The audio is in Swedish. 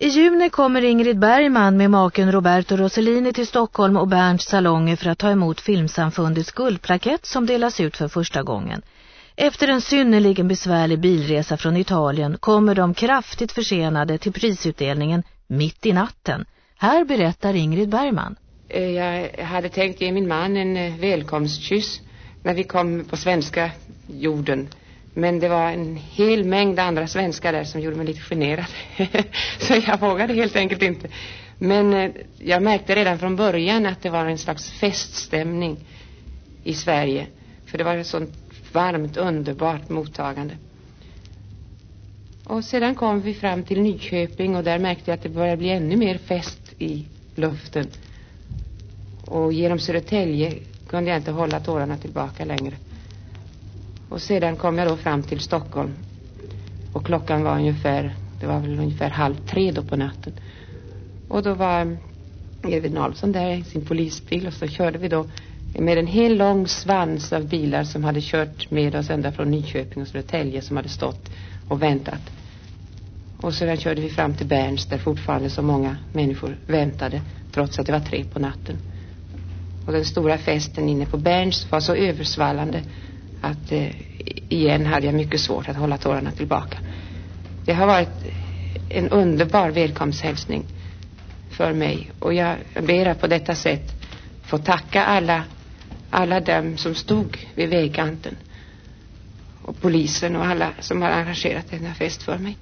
I juni kommer Ingrid Bergman med maken Roberto Rossellini till Stockholm och Berns salonger för att ta emot filmsamfundets guldplakett som delas ut för första gången. Efter en synnerligen besvärlig bilresa från Italien kommer de kraftigt försenade till prisutdelningen mitt i natten. Här berättar Ingrid Bergman. Eh, jag hade tänkt ge min man en eh, välkomstkyss när vi kom på svenska jorden. Men det var en hel mängd andra svenskar där som gjorde mig lite generad. Så jag vågade helt enkelt inte. Men eh, jag märkte redan från början att det var en slags feststämning i Sverige. För det var ett sånt varmt, underbart mottagande. Och sedan kom vi fram till Nyköping och där märkte jag att det började bli ännu mer fest i luften. Och genom Södertälje kunde jag inte hålla tårarna tillbaka längre. Och sedan kom jag då fram till Stockholm. Och klockan var ungefär, det var väl ungefär halv tre då på natten. Och då var Edvin Nalsson där i sin polisbil och så körde vi då med en hel lång svans av bilar som hade kört med oss ända från Nyköping och Södertälje som hade stått och väntat. Och sedan körde vi fram till Berns där fortfarande så många människor väntade trots att det var tre på natten. Och den stora festen inne på Berns var så översvallande att eh, igen hade jag mycket svårt att hålla tårarna tillbaka. Det har varit en underbar välkomsthälsning för mig och jag ber att på detta sätt få tacka alla alla dem som stod vid vägkanten och polisen och alla som har arrangerat denna fest för mig.